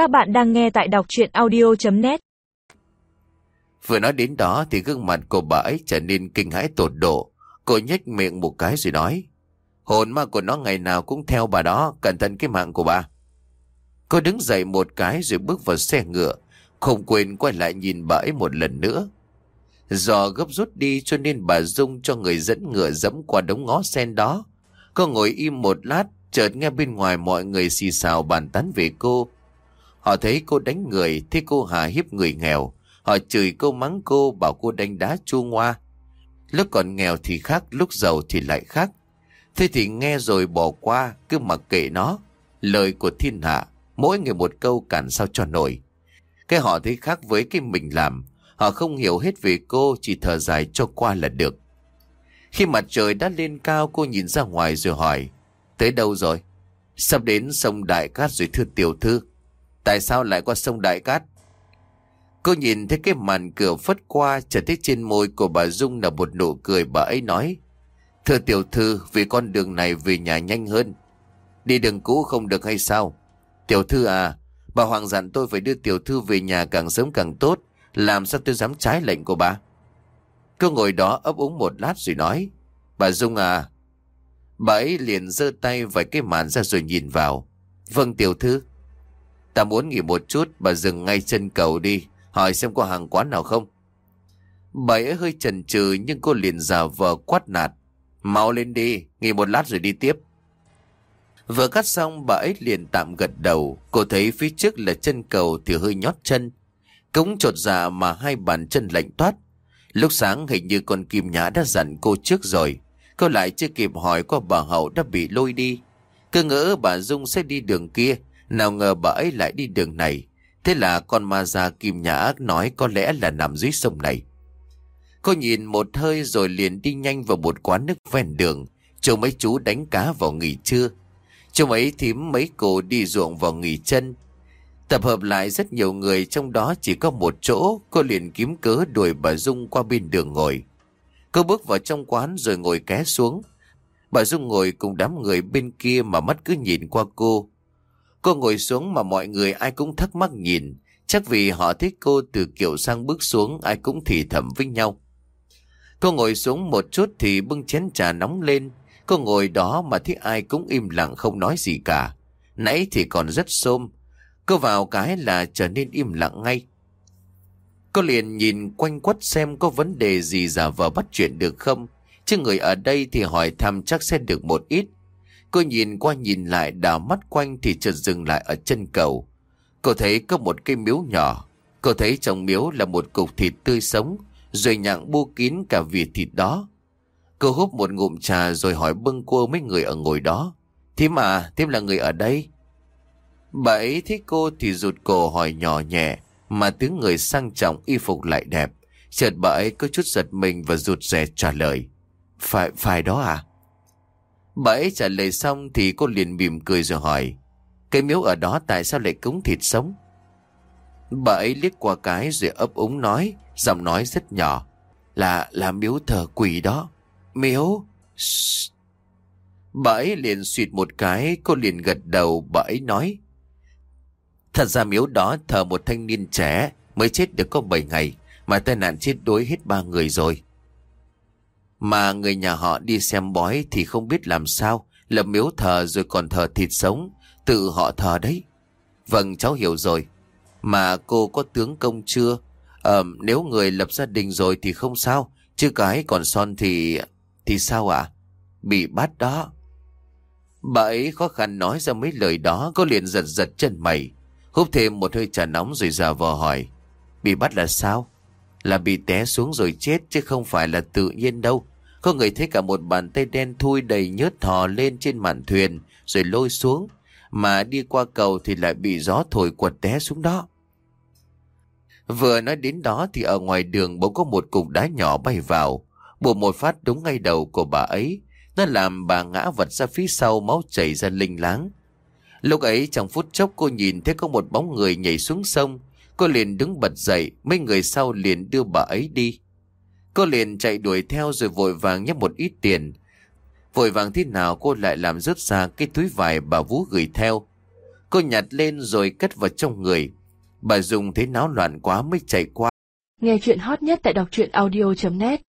Các bạn đang nghe tại đọc chuyện audio.net Vừa nói đến đó thì gương mặt của bà ấy trở nên kinh hãi tột độ. Cô nhếch miệng một cái rồi nói. Hồn ma của nó ngày nào cũng theo bà đó, cẩn thận cái mạng của bà. Cô đứng dậy một cái rồi bước vào xe ngựa, không quên quay lại nhìn bà ấy một lần nữa. Do gấp rút đi cho nên bà Dung cho người dẫn ngựa dẫm qua đống ngó sen đó. Cô ngồi im một lát, chợt nghe bên ngoài mọi người xì xào bàn tán về cô. Họ thấy cô đánh người, thấy cô hà hiếp người nghèo. Họ chửi cô mắng cô, bảo cô đánh đá chua ngoa. Lúc còn nghèo thì khác, lúc giàu thì lại khác. Thế thì nghe rồi bỏ qua, cứ mặc kệ nó. Lời của thiên hạ, mỗi người một câu cản sao cho nổi. Cái họ thấy khác với cái mình làm. Họ không hiểu hết về cô, chỉ thở dài cho qua là được. Khi mặt trời đã lên cao, cô nhìn ra ngoài rồi hỏi. Tới đâu rồi? Sắp đến sông Đại Cát rồi thưa tiểu thư. Tại sao lại qua sông Đại Cát? Cô nhìn thấy cái màn cửa phất qua, chợt thấy trên môi của bà Dung là một nụ cười bà ấy nói. Thưa tiểu thư, vì con đường này về nhà nhanh hơn. Đi đường cũ không được hay sao? Tiểu thư à, bà Hoàng dặn tôi phải đưa tiểu thư về nhà càng sớm càng tốt. Làm sao tôi dám trái lệnh của bà? Cô ngồi đó ấp úng một lát rồi nói. Bà Dung à. Bà ấy liền giơ tay vài cái màn ra rồi nhìn vào. Vâng tiểu thư. Ta muốn nghỉ một chút, bà dừng ngay chân cầu đi, hỏi xem có hàng quán nào không. Bà ấy hơi chần chừ nhưng cô liền giả vờ quát nạt. Mau lên đi, nghỉ một lát rồi đi tiếp. Vừa cắt xong bà ấy liền tạm gật đầu, cô thấy phía trước là chân cầu thì hơi nhót chân. Cống trột dạ mà hai bàn chân lạnh toát. Lúc sáng hình như con Kim Nhã đã dặn cô trước rồi. Cô lại chưa kịp hỏi qua bà Hậu đã bị lôi đi. Cứ ngỡ bà Dung sẽ đi đường kia, nào ngờ bà ấy lại đi đường này. Thế là con ma già Kim Nhã nói có lẽ là nằm dưới sông này. Cô nhìn một hơi rồi liền đi nhanh vào một quán nước ven đường, cho mấy chú đánh cá vào nghỉ trưa. Cho mấy thím mấy cô đi ruộng vào nghỉ chân. Tập hợp lại rất nhiều người trong đó chỉ có một chỗ, cô liền kiếm cớ đuổi bà Dung qua bên đường ngồi. Cô bước vào trong quán rồi ngồi ké xuống. Bà Dung ngồi cùng đám người bên kia mà mắt cứ nhìn qua cô. Cô ngồi xuống mà mọi người ai cũng thắc mắc nhìn, chắc vì họ thích cô từ kiểu sang bước xuống ai cũng thì thầm với nhau. Cô ngồi xuống một chút thì bưng chén trà nóng lên, cô ngồi đó mà thấy ai cũng im lặng không nói gì cả. Nãy thì còn rất xôm, cô vào cái là trở nên im lặng ngay. Cô liền nhìn quanh quất xem có vấn đề gì giả vờ bắt chuyện được không, chứ người ở đây thì hỏi thăm chắc sẽ được một ít. Cô nhìn qua nhìn lại đảo mắt quanh thì chợt dừng lại ở chân cầu. Cô thấy có một cây miếu nhỏ. Cô thấy trong miếu là một cục thịt tươi sống, rồi nhặng bu kín cả vị thịt đó. Cô hút một ngụm trà rồi hỏi bưng cô mấy người ở ngồi đó. Thím à, thím là người ở đây. Bà ấy thấy cô thì rụt cổ hỏi nhỏ nhẹ, mà tiếng người sang trọng y phục lại đẹp. Chợt bà ấy có chút giật mình và rụt rè trả lời. Phải, phải đó à? Bà ấy trả lời xong thì cô liền mỉm cười rồi hỏi. Cây miếu ở đó tại sao lại cúng thịt sống? Bà ấy liếc qua cái rồi ấp úng nói, giọng nói rất nhỏ. Là, là miếu thờ quỷ đó. Miếu? Shh. Bà ấy liền suyệt một cái, cô liền gật đầu, bà ấy nói. Thật ra miếu đó thờ một thanh niên trẻ, mới chết được có 7 ngày, mà tai nạn chết đuối hết ba người rồi. Mà người nhà họ đi xem bói thì không biết làm sao, lập miếu thờ rồi còn thờ thịt sống, tự họ thờ đấy. Vâng, cháu hiểu rồi. Mà cô có tướng công chưa? Ờ, nếu người lập gia đình rồi thì không sao, chứ cái còn son thì... thì sao ạ? Bị bắt đó. Bà ấy khó khăn nói ra mấy lời đó, cô liền giật giật chân mày. Hút thêm một hơi trà nóng rồi giả vờ hỏi. Bị bắt là sao? Là bị té xuống rồi chết chứ không phải là tự nhiên đâu. Có người thấy cả một bàn tay đen thui đầy nhớt thò lên trên mạn thuyền rồi lôi xuống. Mà đi qua cầu thì lại bị gió thổi quật té xuống đó. Vừa nói đến đó thì ở ngoài đường bỗng có một cục đá nhỏ bay vào. Bùa một phát đúng ngay đầu của bà ấy. Nó làm bà ngã vật ra phía sau máu chảy ra linh láng. Lúc ấy trong phút chốc cô nhìn thấy có một bóng người nhảy xuống sông. Cô liền đứng bật dậy, mấy người sau liền đưa bà ấy đi. Cô liền chạy đuổi theo rồi vội vàng nhấp một ít tiền. Vội vàng thế nào cô lại làm rớt ra cái túi vải bà Vũ gửi theo. Cô nhặt lên rồi cất vào trong người. Bà dùng thấy náo loạn quá mới chạy qua. Nghe chuyện hot nhất tại đọc truyện audio.net